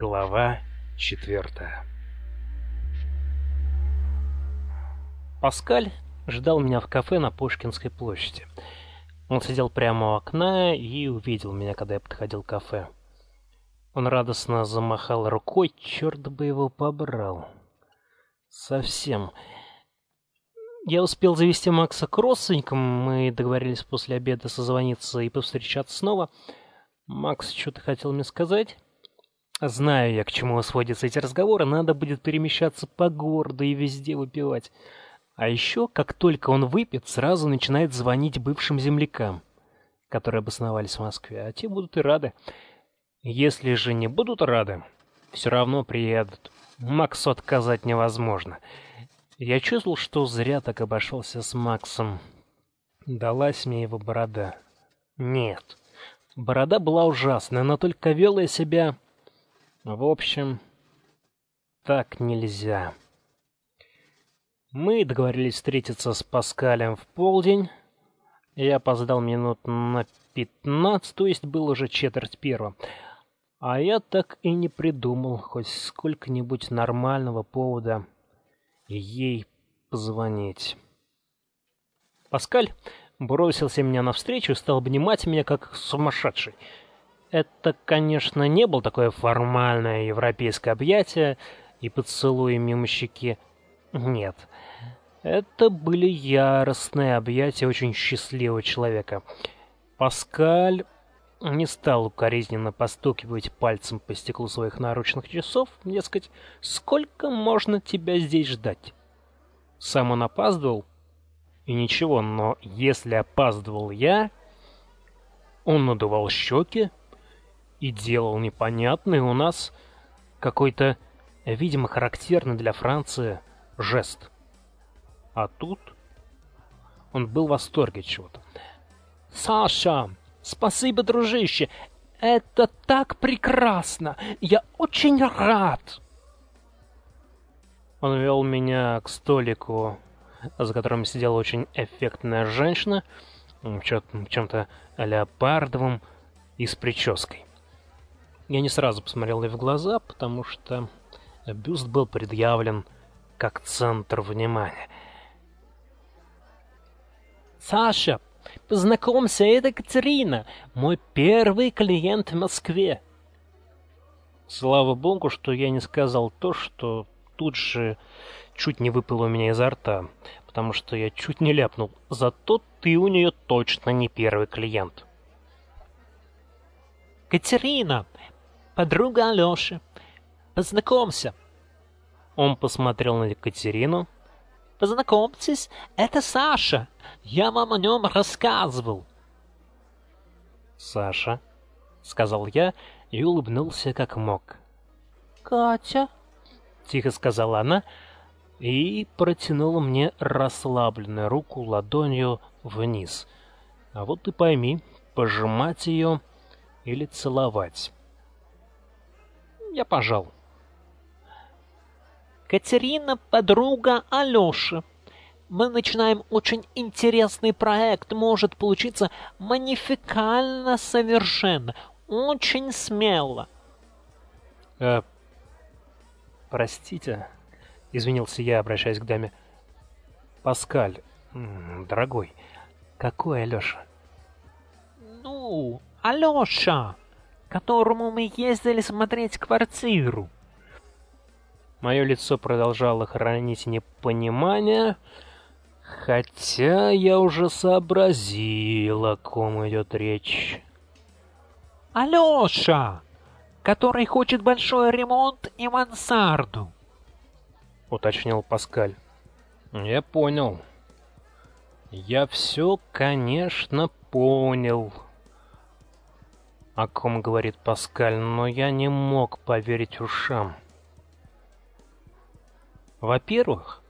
Глава четвертая Паскаль ждал меня в кафе на Пушкинской площади. Он сидел прямо у окна и увидел меня, когда я подходил к кафе. Он радостно замахал рукой, черт бы его побрал. Совсем. Я успел завести Макса к родственникам, мы договорились после обеда созвониться и повстречаться снова. Макс что-то хотел мне сказать. Знаю я, к чему сводятся эти разговоры, надо будет перемещаться по городу и везде выпивать. А еще, как только он выпьет, сразу начинает звонить бывшим землякам, которые обосновались в Москве, а те будут и рады. Если же не будут рады, все равно приедут. Максу отказать невозможно. Я чувствовал, что зря так обошелся с Максом. Далась мне его борода. Нет, борода была ужасная, но только вел я себя... В общем, так нельзя. Мы договорились встретиться с Паскалем в полдень. Я опоздал минут на пятнадцать, то есть был уже четверть первого. А я так и не придумал хоть сколько-нибудь нормального повода ей позвонить. Паскаль бросился меня навстречу и стал обнимать меня как сумасшедший. Это, конечно, не было такое формальное европейское объятие и поцелуй мимо щеки. Нет. Это были яростные объятия очень счастливого человека. Паскаль не стал укоризненно постукивать пальцем по стеклу своих наручных часов, дескать, сколько можно тебя здесь ждать. Сам он опаздывал, и ничего, но если опаздывал я, он надувал щеки и делал непонятный у нас какой-то, видимо, характерный для Франции жест. А тут он был в восторге чего-то. «Саша!» Спасибо, дружище. Это так прекрасно. Я очень рад. Он вел меня к столику, за которым сидела очень эффектная женщина в чем-то леопардовом и с прической. Я не сразу посмотрел ей в глаза, потому что бюст был предъявлен как центр внимания. «Саша, Познакомься, это Катерина, мой первый клиент в Москве. Слава богу, что я не сказал то, что тут же чуть не выпало у меня изо рта, потому что я чуть не ляпнул. Зато ты у нее точно не первый клиент. Катерина, подруга Алёши, познакомься. Он посмотрел на Катерину, Познакомьтесь, это Саша. Я вам о нем рассказывал. Саша, сказал я и улыбнулся как мог. Катя, тихо сказала она и протянула мне расслабленную руку ладонью вниз. А вот ты пойми, пожимать ее или целовать. Я пожал. Катерина — подруга Алёши. Мы начинаем очень интересный проект. Может получиться манификально совершенно. Очень смело. Э, простите, извинился я, обращаясь к даме. Паскаль, дорогой, какой Алёша? Ну, Алёша, которому мы ездили смотреть квартиру. Мое лицо продолжало хранить непонимание, хотя я уже сообразил, о ком идет речь. «Алёша, который хочет большой ремонт и мансарду», — уточнил Паскаль. «Я понял. Я все, конечно, понял» о ком говорит Паскаль, но я не мог поверить ушам. Во-первых,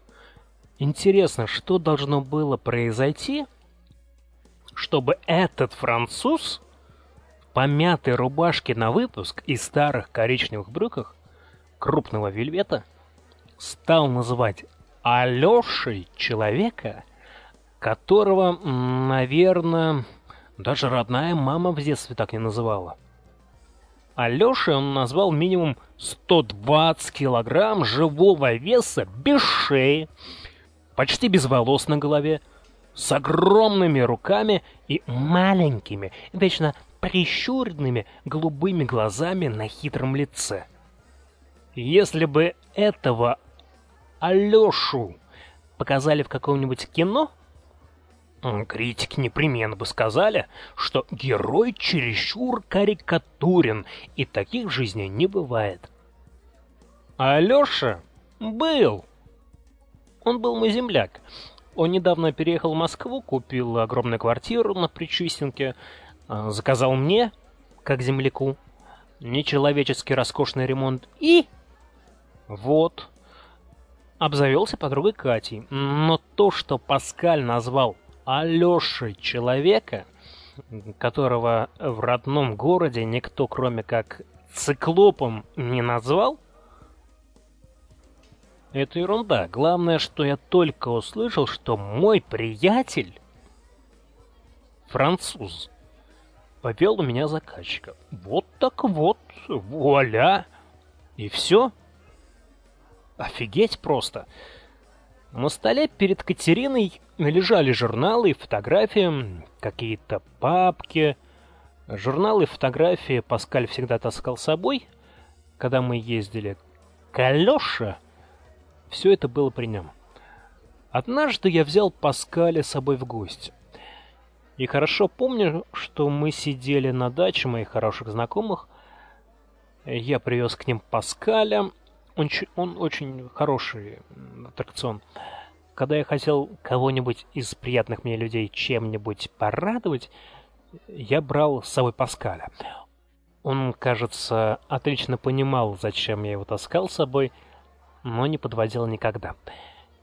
интересно, что должно было произойти, чтобы этот француз в помятой рубашке на выпуск и старых коричневых брюках крупного вельвета стал называть Алёшей человека, которого, наверное, даже родная мама в детстве так не называла. Алёшей он назвал минимум 120 килограмм живого веса без шеи, почти без волос на голове, с огромными руками и маленькими, вечно прищуренными голубыми глазами на хитром лице. Если бы этого Алёшу показали в каком-нибудь кино, критики непременно бы сказали, что герой чересчур карикатурен, и таких в жизни не бывает. А Алёша был. Он был мой земляк. Он недавно переехал в Москву, купил огромную квартиру на Причистенке, а, заказал мне, как земляку, нечеловеческий роскошный ремонт и... Вот. Обзавелся подругой Катей. Но то, что Паскаль назвал Алешей человека, которого в родном городе никто, кроме как циклопом, не назвал, это ерунда. Главное, что я только услышал, что мой приятель француз повел у меня заказчика. Вот так вот, вуаля. И все. Офигеть просто. На столе перед Катериной лежали журналы и фотографии, какие-то папки. Журналы и фотографии Паскаль всегда таскал с собой, когда мы ездили к Алёше. Все это было при нем. Однажды я взял Паскаля с собой в гости. И хорошо помню, что мы сидели на даче моих хороших знакомых. Я привез к ним Паскаля. Он, он очень хороший аттракцион. Когда я хотел кого-нибудь из приятных мне людей чем-нибудь порадовать, я брал с собой Паскаля. Он, кажется, отлично понимал, зачем я его таскал с собой, но не подводил никогда.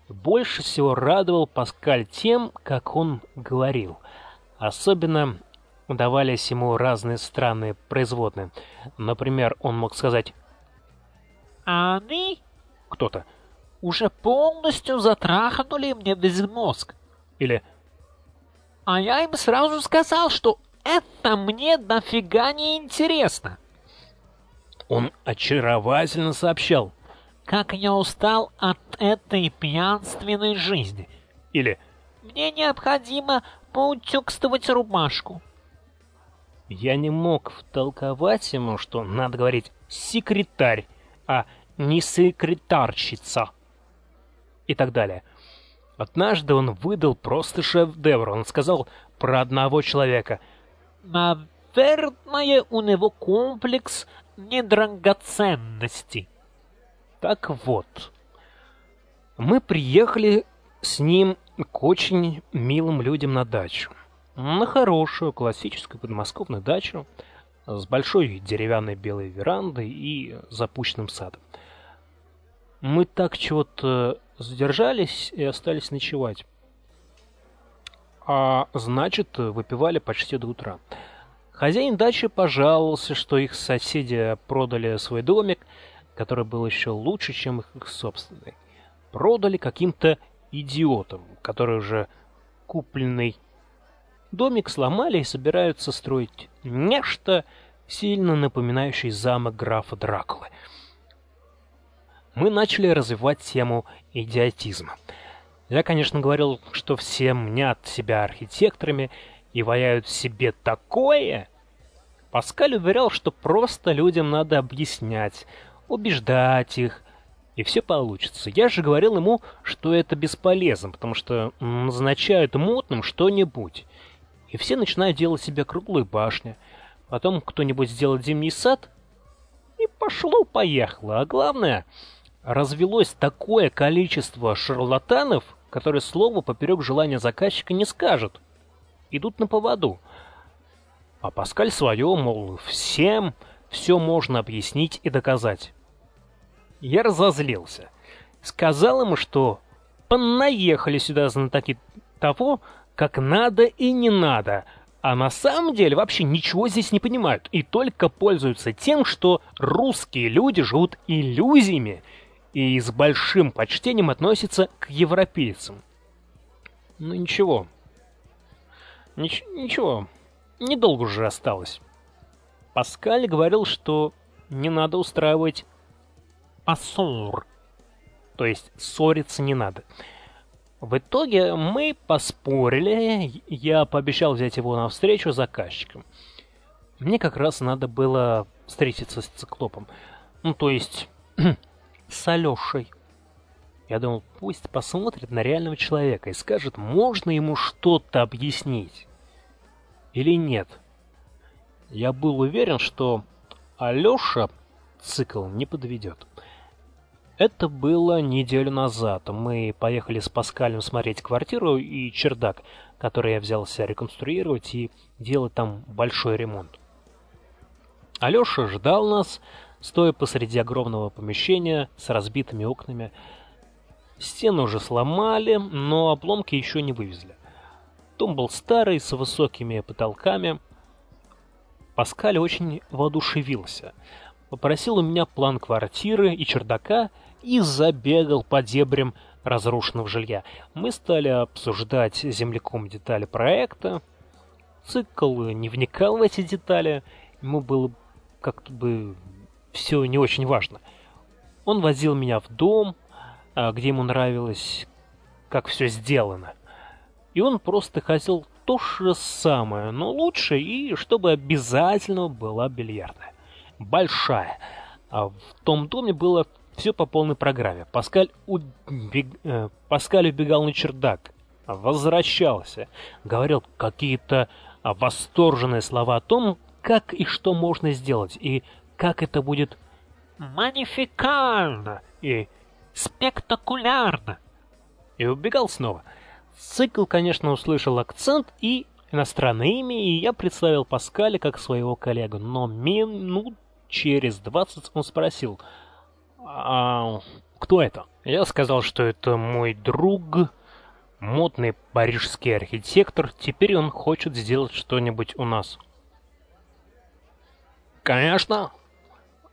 Больше всего радовал Паскаль тем, как он говорил — Особенно давались ему разные странные производные. Например, он мог сказать «Они?» Кто-то «Уже полностью затрахнули мне весь мозг». Или «А я им сразу сказал, что это мне нафига не интересно». Он очаровательно сообщал «Как я устал от этой пьянственной жизни». Или «Мне необходимо поутюкствовать рубашку. Я не мог втолковать ему, что надо говорить «секретарь», а не «секретарщица» и так далее. Однажды он выдал просто шеф-девр. Он сказал про одного человека. «Наверное, у него комплекс недрагоценности». Так вот, мы приехали с ним к очень милым людям на дачу. На хорошую, классическую подмосковную дачу с большой деревянной белой верандой и запущенным садом. Мы так чего-то задержались и остались ночевать. А значит, выпивали почти до утра. Хозяин дачи пожаловался, что их соседи продали свой домик, который был еще лучше, чем их собственный. Продали каким-то идиотам, которые уже купленный домик сломали и собираются строить нечто, сильно напоминающее замок графа Дракулы. Мы начали развивать тему идиотизма. Я, конечно, говорил, что все мнят себя архитекторами и ваяют себе такое. Паскаль уверял, что просто людям надо объяснять, убеждать их, и все получится. Я же говорил ему, что это бесполезно, потому что назначают мутным что-нибудь. И все начинают делать себе круглую башню. Потом кто-нибудь сделает зимний сад, и пошло-поехало. А главное, развелось такое количество шарлатанов, которые слово поперек желания заказчика не скажут. Идут на поводу. А Паскаль свое, мол, всем все можно объяснить и доказать. Я разозлился. Сказал ему, что понаехали сюда знатоки того, как надо и не надо, а на самом деле вообще ничего здесь не понимают и только пользуются тем, что русские люди живут иллюзиями и с большим почтением относятся к европейцам. Ну ничего. Нич ничего. Недолго уже осталось. Паскаль говорил, что не надо устраивать ассур, то есть ссориться не надо. В итоге мы поспорили, я пообещал взять его на встречу заказчикам. Мне как раз надо было встретиться с циклопом. Ну, то есть, с Алешей. Я думал, пусть посмотрит на реального человека и скажет, можно ему что-то объяснить или нет. Я был уверен, что Алеша цикл не подведет. Это было неделю назад. Мы поехали с Паскалем смотреть квартиру и чердак, который я взялся реконструировать и делать там большой ремонт. Алёша ждал нас, стоя посреди огромного помещения с разбитыми окнами. Стены уже сломали, но обломки еще не вывезли. Дом был старый, с высокими потолками. Паскаль очень воодушевился. Попросил у меня план квартиры и чердака и забегал по дебрям разрушенного жилья. Мы стали обсуждать землеком детали проекта. Цикл не вникал в эти детали, ему было как-то бы все не очень важно. Он возил меня в дом, а, где ему нравилось, как все сделано. И он просто хотел то же самое, но лучше, и чтобы обязательно была бильярдная. Большая. А в том доме было все по полной программе. Паскаль, убег... э, Паскаль убегал на чердак, возвращался, говорил какие-то восторженные слова о том, как и что можно сделать, и как это будет «Манификально» и «Спектакулярно». И убегал снова. Цикл, конечно, услышал акцент и иностранное имя, и я представил Паскаля как своего коллегу, но минут через двадцать он спросил, а кто это? Я сказал, что это мой друг, модный парижский архитектор, теперь он хочет сделать что-нибудь у нас. «Конечно,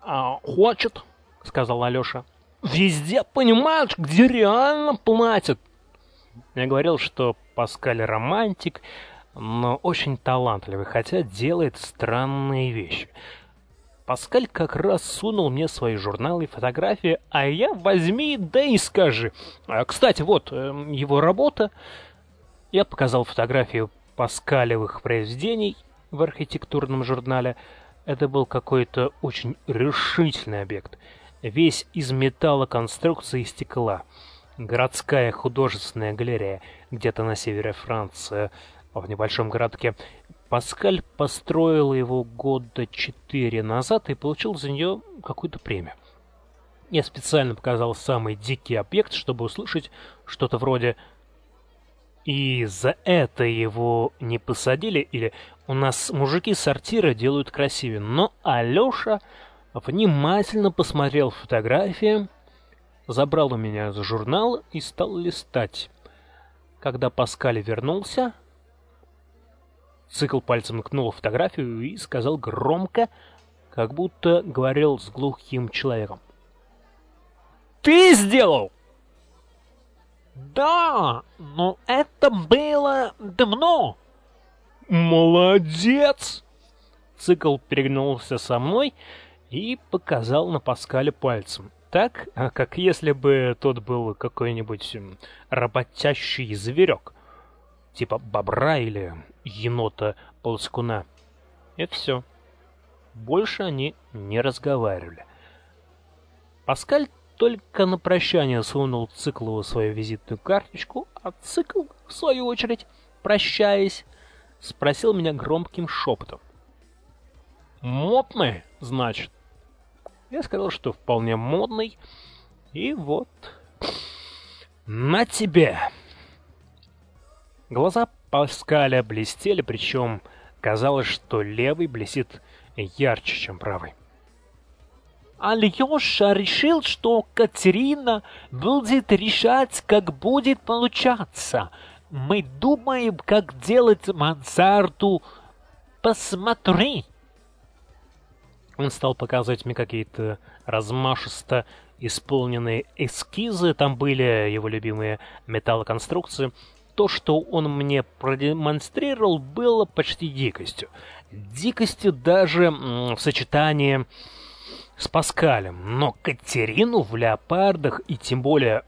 а, хочет», — сказал Алёша. «Везде, понимаешь, где реально платят». Я говорил, что Паскаль романтик, но очень талантливый, хотя делает странные вещи. Паскаль как раз сунул мне свои журналы и фотографии, а я возьми, да и скажи. А, кстати, вот эм, его работа. Я показал фотографию Паскалевых произведений в архитектурном журнале. Это был какой-то очень решительный объект. Весь из металла конструкции и стекла. Городская художественная галерея где-то на севере Франции, в небольшом городке. Паскаль построил его года четыре назад и получил за нее какую-то премию. Я специально показал самый дикий объект, чтобы услышать что-то вроде и за это его не посадили, или у нас мужики сортира делают красивее. Но Алёша внимательно посмотрел фотографии, забрал у меня журнал и стал листать. Когда Паскаль вернулся, цикл пальцем ткнул фотографию и сказал громко, как будто говорил с глухим человеком. «Ты сделал!» Да, но это было давно. Молодец! Цикл перегнулся со мной и показал на Паскале пальцем. Так, а как если бы тот был какой-нибудь работящий зверек. Типа бобра или енота-полскуна. Это все. Больше они не разговаривали. Паскаль только на прощание сунул Циклову свою визитную карточку, а Цикл, в свою очередь, прощаясь, спросил меня громким шепотом. «Модный, значит?» Я сказал, что вполне модный, и вот... «На тебе!» Глаза Паскаля блестели, причем казалось, что левый блестит ярче, чем правый. Алёша решил, что Катерина будет решать, как будет получаться. Мы думаем, как делать мансарду. Посмотри. Он стал показывать мне какие-то размашисто исполненные эскизы. Там были его любимые металлоконструкции. То, что он мне продемонстрировал, было почти дикостью. дикостью даже в сочетании с Паскалем. Но Катерину в леопардах и тем более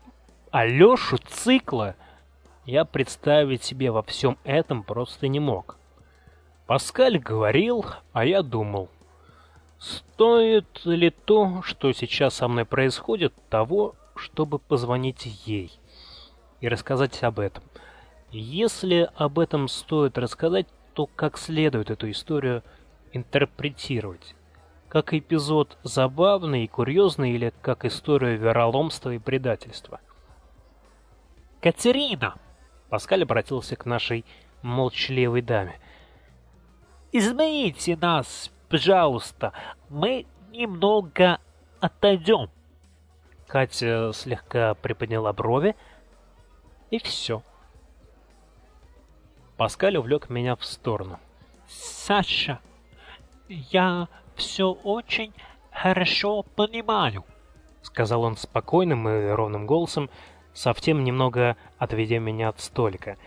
Алешу Цикла я представить себе во всем этом просто не мог. Паскаль говорил, а я думал, стоит ли то, что сейчас со мной происходит, того, чтобы позвонить ей и рассказать об этом. Если об этом стоит рассказать, то как следует эту историю интерпретировать? Как эпизод забавный и курьезный или как историю вероломства и предательства? «Катерина!» Паскаль обратился к нашей молчаливой даме. «Измените нас, пожалуйста, мы немного отойдем». Катя слегка приподняла брови, и все. Паскаль увлек меня в сторону. «Саша, я все очень хорошо понимаю», — сказал он спокойным и ровным голосом, совсем немного отведя меня от столика.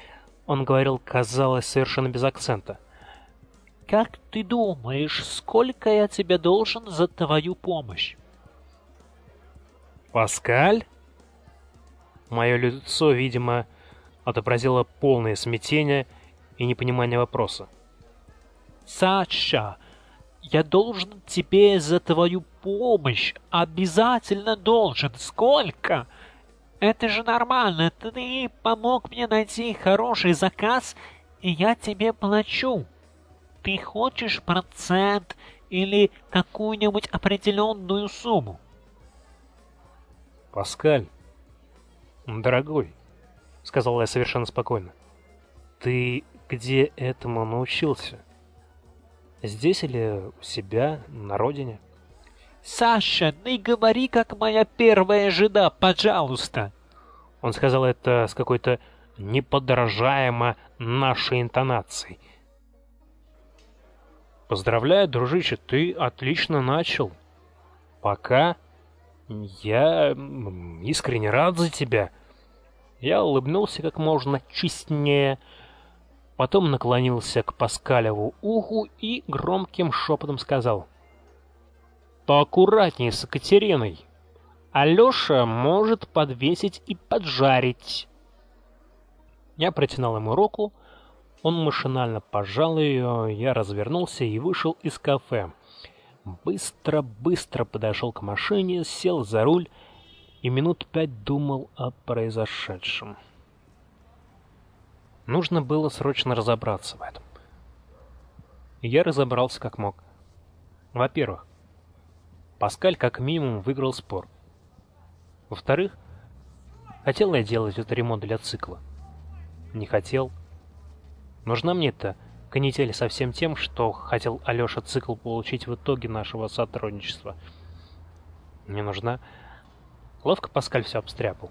Он говорил, казалось, совершенно без акцента. «Как ты думаешь, сколько я тебе должен за твою помощь?» «Паскаль?» Мое лицо, видимо, отобразило полное смятение и непонимание вопроса. «Саша, я должен тебе за твою помощь, обязательно должен. Сколько?» Это же нормально. Ты помог мне найти хороший заказ, и я тебе плачу. Ты хочешь процент или какую-нибудь определенную сумму? Паскаль, дорогой, сказал я совершенно спокойно, ты где этому научился? Здесь или у себя, на родине? — «Саша, не говори, как моя первая жена, пожалуйста!» Он сказал это с какой-то неподражаемо нашей интонацией. «Поздравляю, дружище, ты отлично начал. Пока я искренне рад за тебя». Я улыбнулся как можно честнее, потом наклонился к Паскалеву уху и громким шепотом сказал — Поаккуратнее с Екатериной. Алёша может подвесить и поджарить. Я протянул ему руку, он машинально пожал ее, я развернулся и вышел из кафе. Быстро-быстро подошел к машине, сел за руль и минут пять думал о произошедшем. Нужно было срочно разобраться в этом. я разобрался как мог. Во-первых, Паскаль как минимум выиграл спор. Во-вторых, хотел я делать этот ремонт для цикла? Не хотел. Нужна мне эта канитель со всем тем, что хотел Алёша цикл получить в итоге нашего сотрудничества. Не нужна. Ловко Паскаль все обстряпал.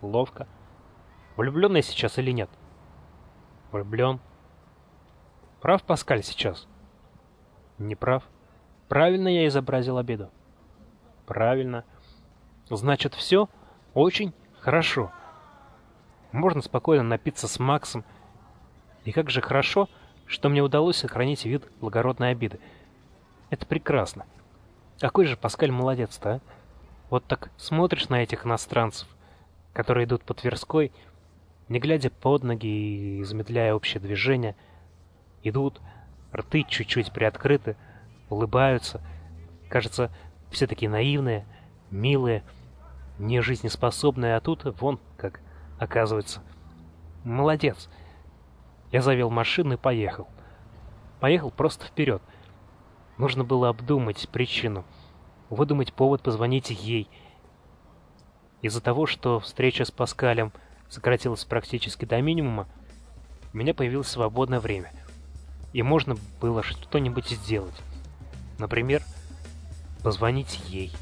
Ловко. Влюбленный сейчас или нет? Влюблен. Прав Паскаль сейчас? Не прав. Правильно я изобразил обиду? Правильно. Значит, все очень хорошо. Можно спокойно напиться с Максом. И как же хорошо, что мне удалось сохранить вид благородной обиды. Это прекрасно. Какой же Паскаль молодец-то, а? Вот так смотришь на этих иностранцев, которые идут по Тверской, не глядя под ноги и замедляя общее движение, идут, рты чуть-чуть приоткрыты, улыбаются. Кажется, все такие наивные, милые, не жизнеспособные, а тут вон как оказывается. Молодец. Я завел машину и поехал. Поехал просто вперед. Нужно было обдумать причину, выдумать повод позвонить ей. Из-за того, что встреча с Паскалем сократилась практически до минимума, у меня появилось свободное время, и можно было что-нибудь сделать. Например, позвонить ей.